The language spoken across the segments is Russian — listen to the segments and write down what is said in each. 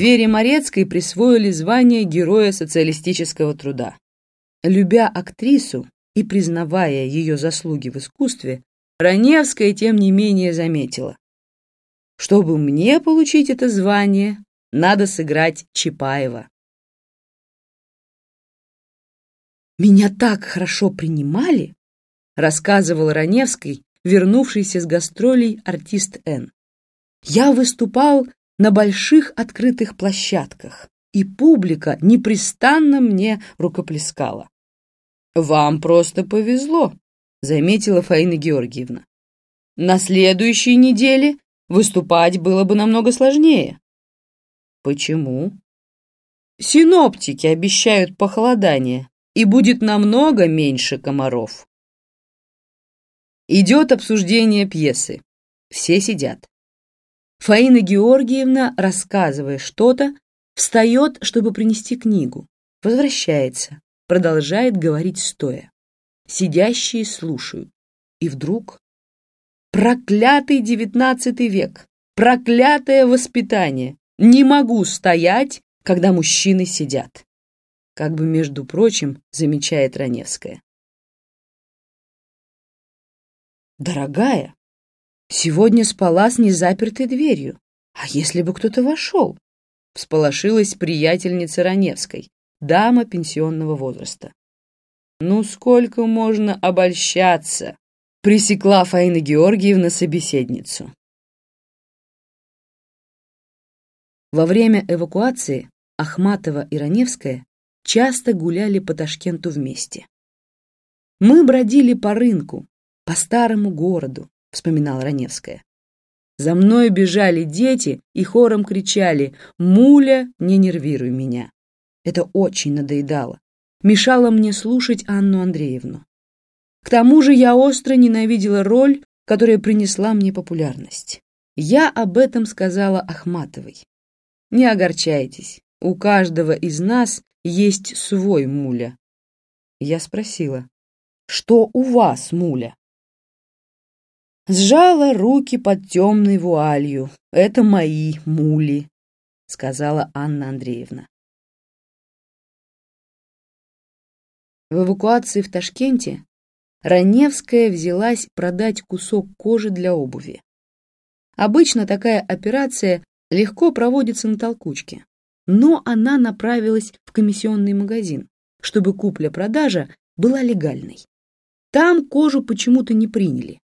Вере Морецкой присвоили звание Героя социалистического труда. Любя актрису и признавая ее заслуги в искусстве, Раневская, тем не менее, заметила. Чтобы мне получить это звание, надо сыграть Чапаева. «Меня так хорошо принимали», — рассказывал Раневский, вернувшийся с гастролей артист Н. «Я выступал на больших открытых площадках, и публика непрестанно мне рукоплескала. «Вам просто повезло», — заметила Фаина Георгиевна. «На следующей неделе выступать было бы намного сложнее». «Почему?» «Синоптики обещают похолодание, и будет намного меньше комаров». Идет обсуждение пьесы. Все сидят. Фаина Георгиевна, рассказывая что-то, встает, чтобы принести книгу, возвращается, продолжает говорить стоя. Сидящие слушают. И вдруг... Проклятый девятнадцатый век! Проклятое воспитание! Не могу стоять, когда мужчины сидят. Как бы, между прочим, замечает Раневская. Дорогая, сегодня спала с незапертой дверью. А если бы кто-то вошел? Всполошилась приятельница Раневской, дама пенсионного возраста. «Ну сколько можно обольщаться?» — пресекла Фаина Георгиевна собеседницу. Во время эвакуации Ахматова и Раневская часто гуляли по Ташкенту вместе. «Мы бродили по рынку, по старому городу», — вспоминала Раневская. «За мной бежали дети и хором кричали «Муля, не нервируй меня». Это очень надоедало мешало мне слушать Анну Андреевну. К тому же я остро ненавидела роль, которая принесла мне популярность. Я об этом сказала Ахматовой. Не огорчайтесь, у каждого из нас есть свой муля. Я спросила, что у вас, муля? Сжала руки под темной вуалью. Это мои мули, сказала Анна Андреевна. В эвакуации в Ташкенте Раневская взялась продать кусок кожи для обуви. Обычно такая операция легко проводится на толкучке, но она направилась в комиссионный магазин, чтобы купля-продажа была легальной. Там кожу почему-то не приняли,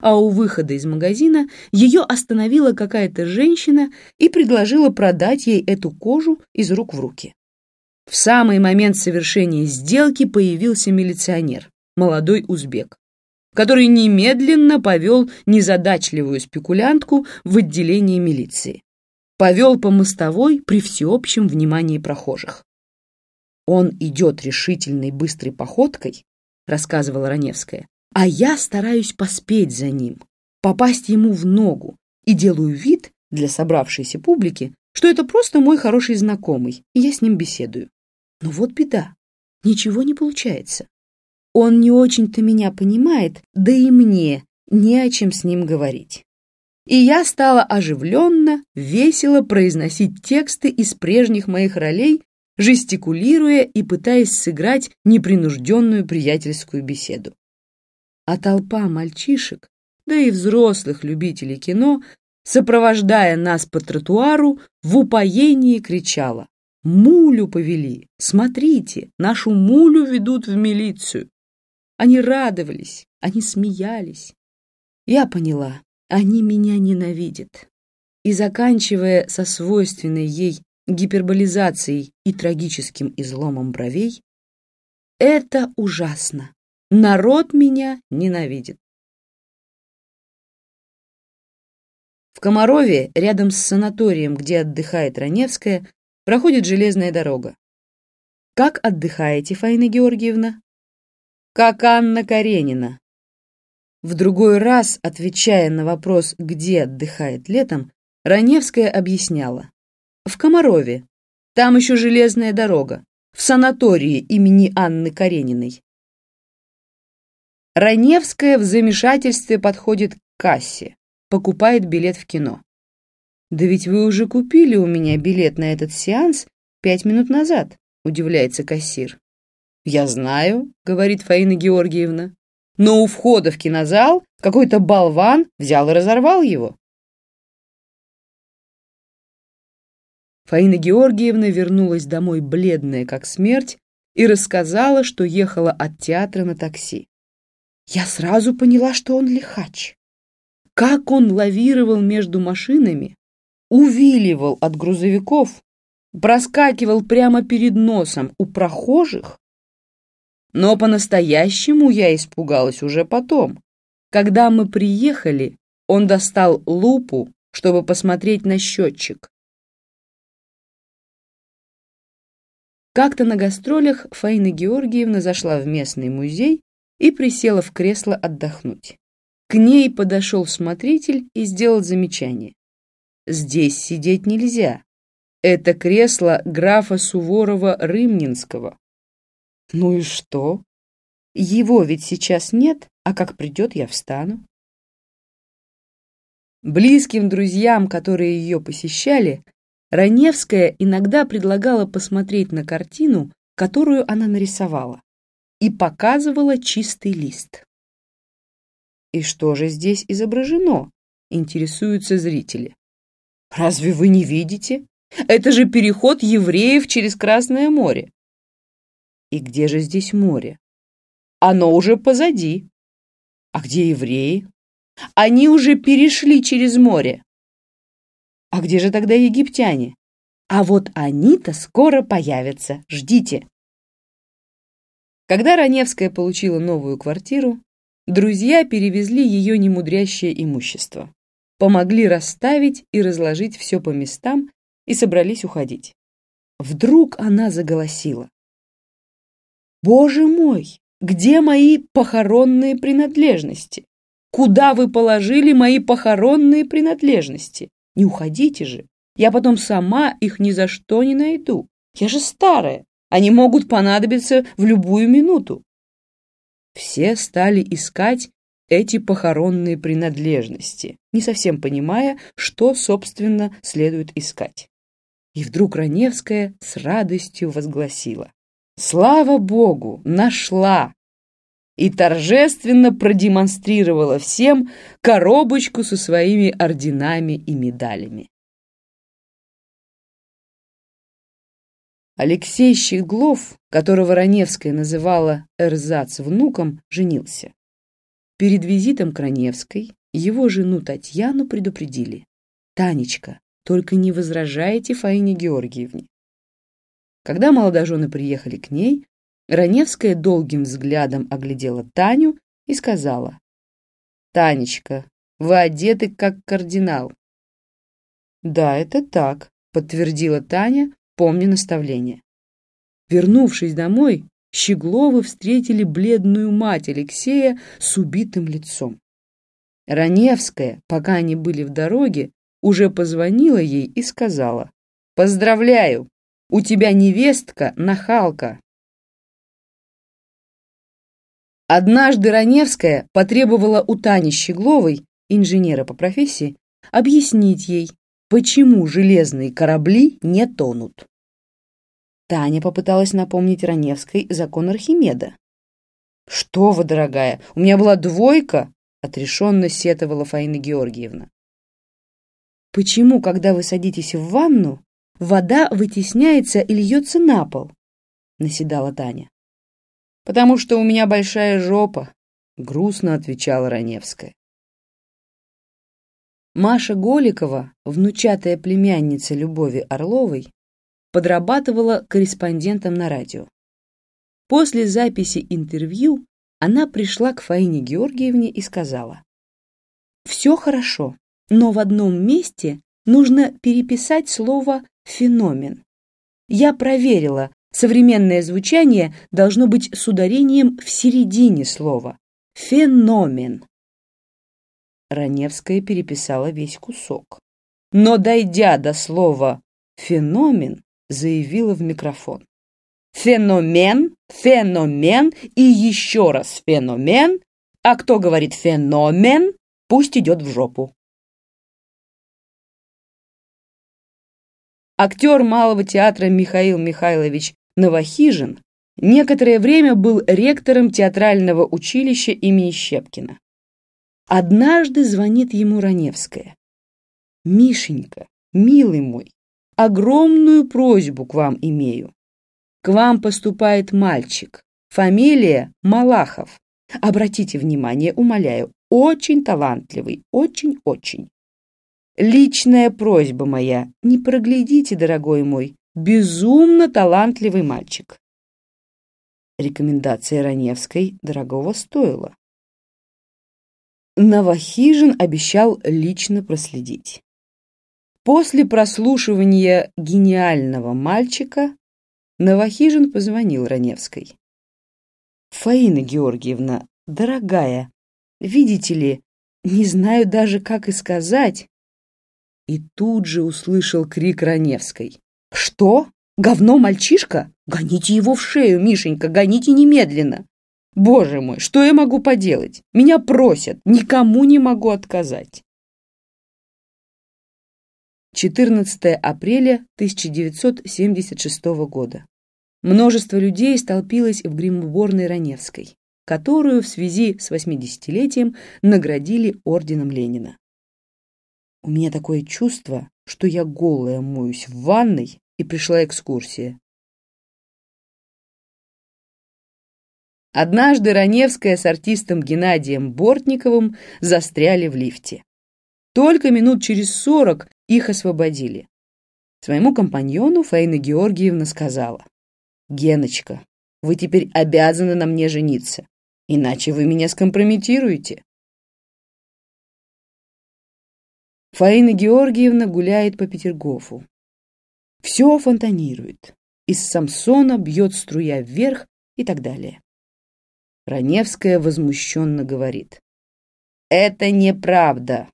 а у выхода из магазина ее остановила какая-то женщина и предложила продать ей эту кожу из рук в руки. В самый момент совершения сделки появился милиционер, молодой узбек, который немедленно повел незадачливую спекулянтку в отделение милиции. Повел по мостовой при всеобщем внимании прохожих. «Он идет решительной быстрой походкой», — рассказывала Раневская, «а я стараюсь поспеть за ним, попасть ему в ногу и делаю вид для собравшейся публики, что это просто мой хороший знакомый, и я с ним беседую. Но вот беда, ничего не получается. Он не очень-то меня понимает, да и мне не о чем с ним говорить. И я стала оживленно, весело произносить тексты из прежних моих ролей, жестикулируя и пытаясь сыграть непринужденную приятельскую беседу. А толпа мальчишек, да и взрослых любителей кино, сопровождая нас по тротуару, в упоении кричала Мулю повели. Смотрите, нашу мулю ведут в милицию. Они радовались, они смеялись. Я поняла, они меня ненавидят. И заканчивая со свойственной ей гиперболизацией и трагическим изломом бровей, это ужасно. Народ меня ненавидит. В Комарове, рядом с санаторием, где отдыхает Раневская, проходит железная дорога. Как отдыхаете, Фаина Георгиевна? Как Анна Каренина. В другой раз, отвечая на вопрос, где отдыхает летом, Раневская объясняла. В Комарове. Там еще железная дорога. В санатории имени Анны Карениной. Раневская в замешательстве подходит к кассе, покупает билет в кино. «Да ведь вы уже купили у меня билет на этот сеанс пять минут назад», — удивляется кассир. «Я знаю», — говорит Фаина Георгиевна, «но у входа в кинозал какой-то болван взял и разорвал его». Фаина Георгиевна вернулась домой бледная, как смерть, и рассказала, что ехала от театра на такси. Я сразу поняла, что он лихач. Как он лавировал между машинами, увиливал от грузовиков, проскакивал прямо перед носом у прохожих. Но по-настоящему я испугалась уже потом. Когда мы приехали, он достал лупу, чтобы посмотреть на счетчик. Как-то на гастролях Фаина Георгиевна зашла в местный музей и присела в кресло отдохнуть. К ней подошел смотритель и сделал замечание. «Здесь сидеть нельзя. Это кресло графа Суворова-Рымнинского». «Ну и что? Его ведь сейчас нет, а как придет, я встану». Близким друзьям, которые ее посещали, Раневская иногда предлагала посмотреть на картину, которую она нарисовала, и показывала чистый лист. «И что же здесь изображено?» — интересуются зрители. «Разве вы не видите? Это же переход евреев через Красное море». «И где же здесь море?» «Оно уже позади». «А где евреи?» «Они уже перешли через море». А где же тогда египтяне? А вот они-то скоро появятся. Ждите. Когда Раневская получила новую квартиру, друзья перевезли ее немудрящее имущество, помогли расставить и разложить все по местам и собрались уходить. Вдруг она заголосила. «Боже мой, где мои похоронные принадлежности? Куда вы положили мои похоронные принадлежности? Не уходите же. Я потом сама их ни за что не найду. Я же старая. Они могут понадобиться в любую минуту. Все стали искать эти похоронные принадлежности, не совсем понимая, что, собственно, следует искать. И вдруг Раневская с радостью возгласила. «Слава Богу! Нашла!» и торжественно продемонстрировала всем коробочку со своими орденами и медалями. Алексей Щеглов, которого Раневская называла Эрзац внуком, женился. Перед визитом к Раневской его жену Татьяну предупредили. «Танечка, только не возражайте Фаине Георгиевне». Когда молодожены приехали к ней, Раневская долгим взглядом оглядела Таню и сказала. «Танечка, вы одеты как кардинал». «Да, это так», — подтвердила Таня, помня наставление. Вернувшись домой, Щегловы встретили бледную мать Алексея с убитым лицом. Раневская, пока они были в дороге, уже позвонила ей и сказала, «Поздравляю, у тебя невестка нахалка». Однажды Раневская потребовала у Тани Щегловой, инженера по профессии, объяснить ей, почему железные корабли не тонут. Таня попыталась напомнить Раневской закон Архимеда. «Что вы, дорогая, у меня была двойка!» — отрешенно сетовала Фаина Георгиевна. «Почему, когда вы садитесь в ванну, вода вытесняется и льется на пол?» — наседала Таня потому что у меня большая жопа», — грустно отвечала Раневская. Маша Голикова, внучатая племянница Любови Орловой, подрабатывала корреспондентом на радио. После записи интервью она пришла к Фаине Георгиевне и сказала, «Все хорошо, но в одном месте нужно переписать слово «феномен». Я проверила, Современное звучание должно быть с ударением в середине слова. Феномен. Раневская переписала весь кусок. Но, дойдя до слова «феномен», заявила в микрофон. Феномен, феномен и еще раз феномен, а кто говорит феномен, пусть идет в жопу. актер Малого театра Михаил Михайлович Новохижин некоторое время был ректором театрального училища имени Щепкина. Однажды звонит ему Раневская. «Мишенька, милый мой, огромную просьбу к вам имею. К вам поступает мальчик, фамилия Малахов. Обратите внимание, умоляю, очень талантливый, очень-очень. Личная просьба моя, не проглядите, дорогой мой, безумно талантливый мальчик. Рекомендация Раневской дорогого стоила. Новохижин обещал лично проследить. После прослушивания гениального мальчика Новохижин позвонил Раневской. «Фаина Георгиевна, дорогая, видите ли, не знаю даже, как и сказать». И тут же услышал крик Раневской. «Что? Говно мальчишка? Гоните его в шею, Мишенька, гоните немедленно!» «Боже мой, что я могу поделать? Меня просят, никому не могу отказать!» 14 апреля 1976 года. Множество людей столпилось в гримуборной Раневской, которую в связи с 80-летием наградили орденом Ленина. У меня такое чувство, что я голая моюсь в ванной и пришла экскурсия. Однажды Раневская с артистом Геннадием Бортниковым застряли в лифте. Только минут через сорок их освободили. Своему компаньону Фаина Георгиевна сказала, «Геночка, вы теперь обязаны на мне жениться, иначе вы меня скомпрометируете». Фаина Георгиевна гуляет по Петергофу. Все фонтанирует. Из Самсона бьет струя вверх и так далее. Раневская возмущенно говорит. «Это неправда.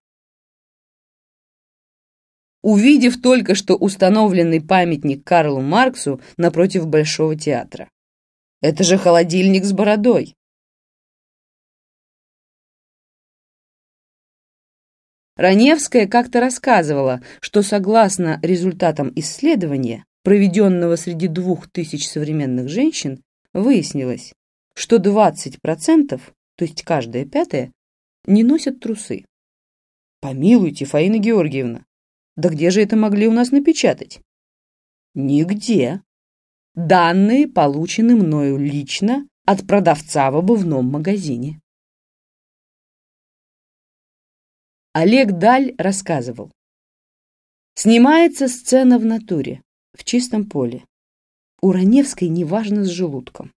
Увидев только что установленный памятник Карлу Марксу напротив Большого театра. Это же холодильник с бородой. Раневская как-то рассказывала, что согласно результатам исследования, проведенного среди двух тысяч современных женщин, выяснилось, что 20%, то есть каждая пятая, не носят трусы. Помилуйте, Фаина Георгиевна, да где же это могли у нас напечатать? Нигде. Данные получены мною лично от продавца в обувном магазине. Олег Даль рассказывал. Снимается сцена в натуре, в чистом поле. У Раневской неважно с желудком.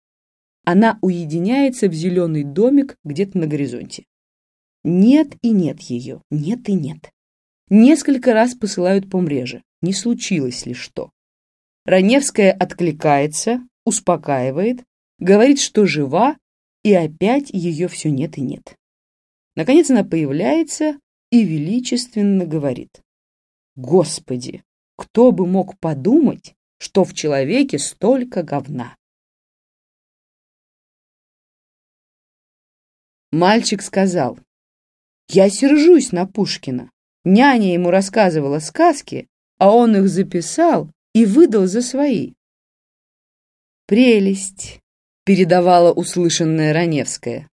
Она уединяется в зеленый домик где-то на горизонте. Нет и нет ее, нет и нет. Несколько раз посылают по мреже. Не случилось ли что? Раневская откликается, успокаивает, говорит, что жива, и опять ее все нет и нет. Наконец она появляется и величественно говорит. Господи, кто бы мог подумать, что в человеке столько говна? Мальчик сказал, я сержусь на Пушкина. Няня ему рассказывала сказки, а он их записал и выдал за свои. «Прелесть!» — передавала услышанная Раневская.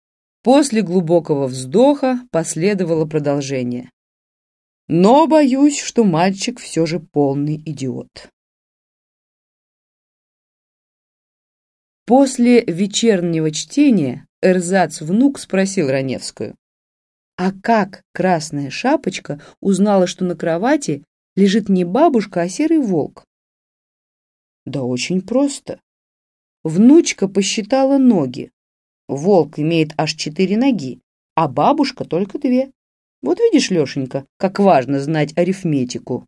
После глубокого вздоха последовало продолжение. Но боюсь, что мальчик все же полный идиот. После вечернего чтения Эрзац-внук спросил Раневскую. А как Красная Шапочка узнала, что на кровати лежит не бабушка, а серый волк? Да очень просто. Внучка посчитала ноги. Волк имеет аж четыре ноги, а бабушка только две. Вот видишь, Лешенька, как важно знать арифметику.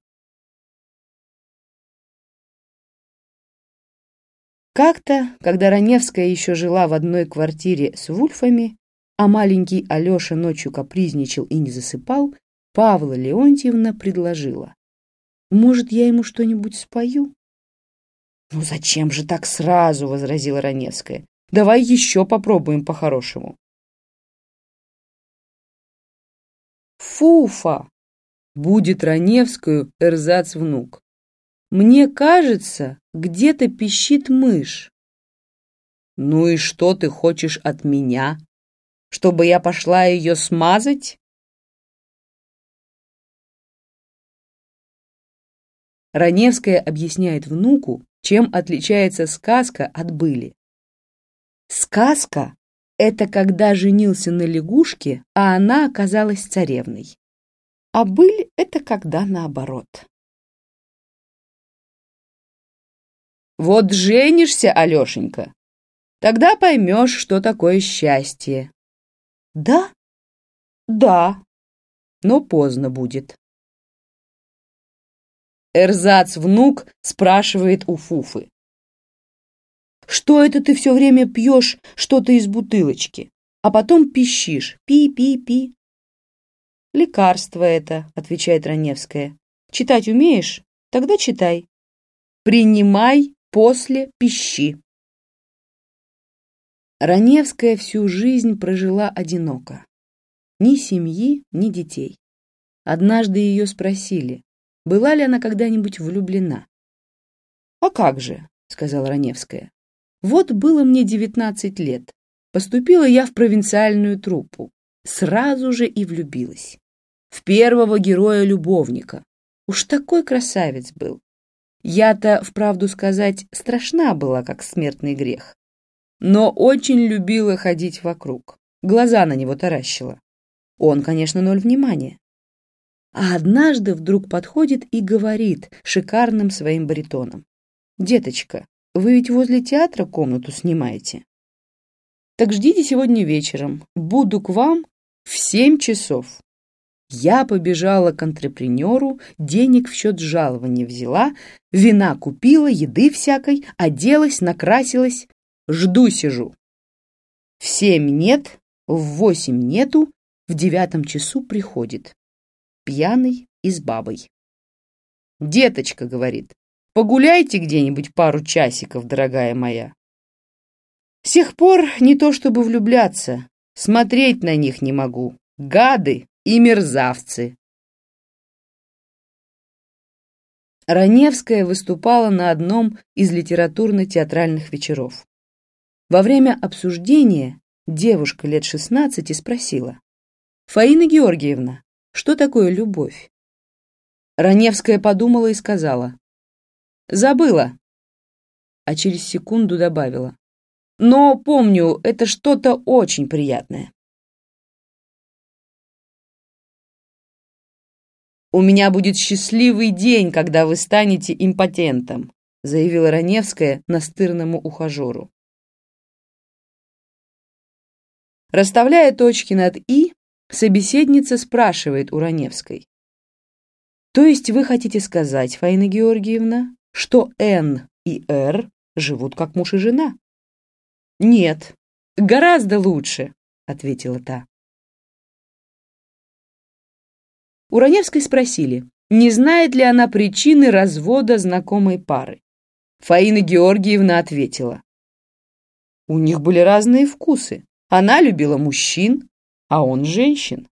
Как-то, когда Раневская еще жила в одной квартире с Вульфами, а маленький Алеша ночью капризничал и не засыпал, Павла Леонтьевна предложила. «Может, я ему что-нибудь спою?» «Ну зачем же так сразу?» — возразила Раневская. «Давай еще попробуем по-хорошему». «Фуфа!» — будет Раневскую эрзац внук. Мне кажется, где-то пищит мышь. Ну и что ты хочешь от меня? Чтобы я пошла ее смазать? Раневская объясняет внуку, чем отличается сказка от были. Сказка — это когда женился на лягушке, а она оказалась царевной. А быль — это когда наоборот. Вот женишься, Алешенька, тогда поймешь, что такое счастье. Да? Да. Но поздно будет. Эрзац-внук спрашивает у Фуфы. «Что это ты все время пьешь что-то из бутылочки, а потом пищишь? Пи-пи-пи». «Лекарство это», — отвечает Раневская. «Читать умеешь? Тогда читай. Принимай после пищи». Раневская всю жизнь прожила одиноко. Ни семьи, ни детей. Однажды ее спросили, была ли она когда-нибудь влюблена. «А как же», — сказала Раневская. «Вот было мне девятнадцать лет. Поступила я в провинциальную труппу. Сразу же и влюбилась. В первого героя-любовника. Уж такой красавец был. Я-то, вправду сказать, страшна была, как смертный грех. Но очень любила ходить вокруг. Глаза на него таращила. Он, конечно, ноль внимания а однажды вдруг подходит и говорит шикарным своим баритоном. «Деточка, вы ведь возле театра комнату снимаете? Так ждите сегодня вечером. Буду к вам в семь часов». Я побежала к антрепренеру, денег в счет жалования взяла, вина купила, еды всякой, оделась, накрасилась. Жду сижу. В семь нет, в восемь нету, в девятом часу приходит пьяный и с бабой. «Деточка», — говорит, — «погуляйте где-нибудь пару часиков, дорогая моя». С тех пор не то чтобы влюбляться, смотреть на них не могу. Гады и мерзавцы. Раневская выступала на одном из литературно-театральных вечеров. Во время обсуждения девушка лет шестнадцати спросила, «Фаина Георгиевна, что такое любовь? Раневская подумала и сказала. Забыла. А через секунду добавила. Но помню, это что-то очень приятное. «У меня будет счастливый день, когда вы станете импотентом», заявила Раневская настырному ухажеру. Расставляя точки над «и», Собеседница спрашивает у Раневской. То есть вы хотите сказать, Фаина Георгиевна, что Н и Р живут как муж и жена? Нет, гораздо лучше, ответила та. У Раневской спросили, не знает ли она причины развода знакомой пары. Фаина Георгиевна ответила. У них были разные вкусы. Она любила мужчин, а он женщин.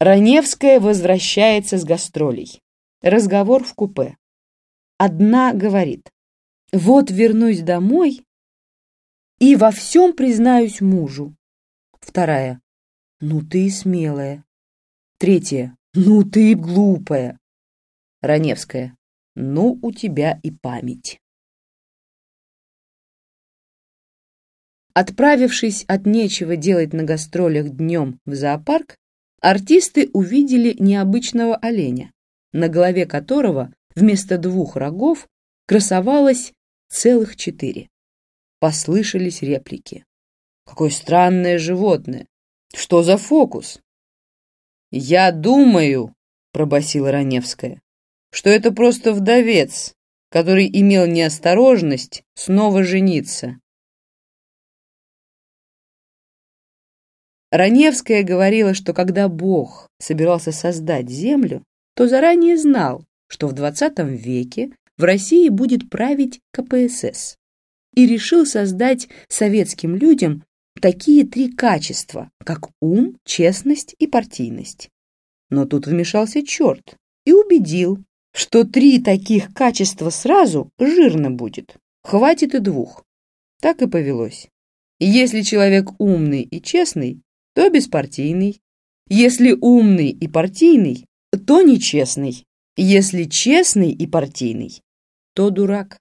Раневская возвращается с гастролей. Разговор в купе. Одна говорит, вот вернусь домой и во всем признаюсь мужу. Вторая, ну ты смелая. Третья, ну ты глупая. Раневская, ну у тебя и память. Отправившись от нечего делать на гастролях днем в зоопарк, артисты увидели необычного оленя, на голове которого вместо двух рогов красовалось целых четыре. Послышались реплики. «Какое странное животное! Что за фокус?» «Я думаю», — пробасила Раневская, «что это просто вдовец, который имел неосторожность снова жениться». Раневская говорила, что когда Бог собирался создать Землю, то заранее знал, что в 20 веке в России будет править КПСС и решил создать советским людям такие три качества, как ум, честность и партийность. Но тут вмешался черт и убедил, что три таких качества сразу жирно будет. Хватит и двух. Так и повелось. Если человек умный и честный, то беспартийный. Если умный и партийный, то нечестный. Если честный и партийный, то дурак.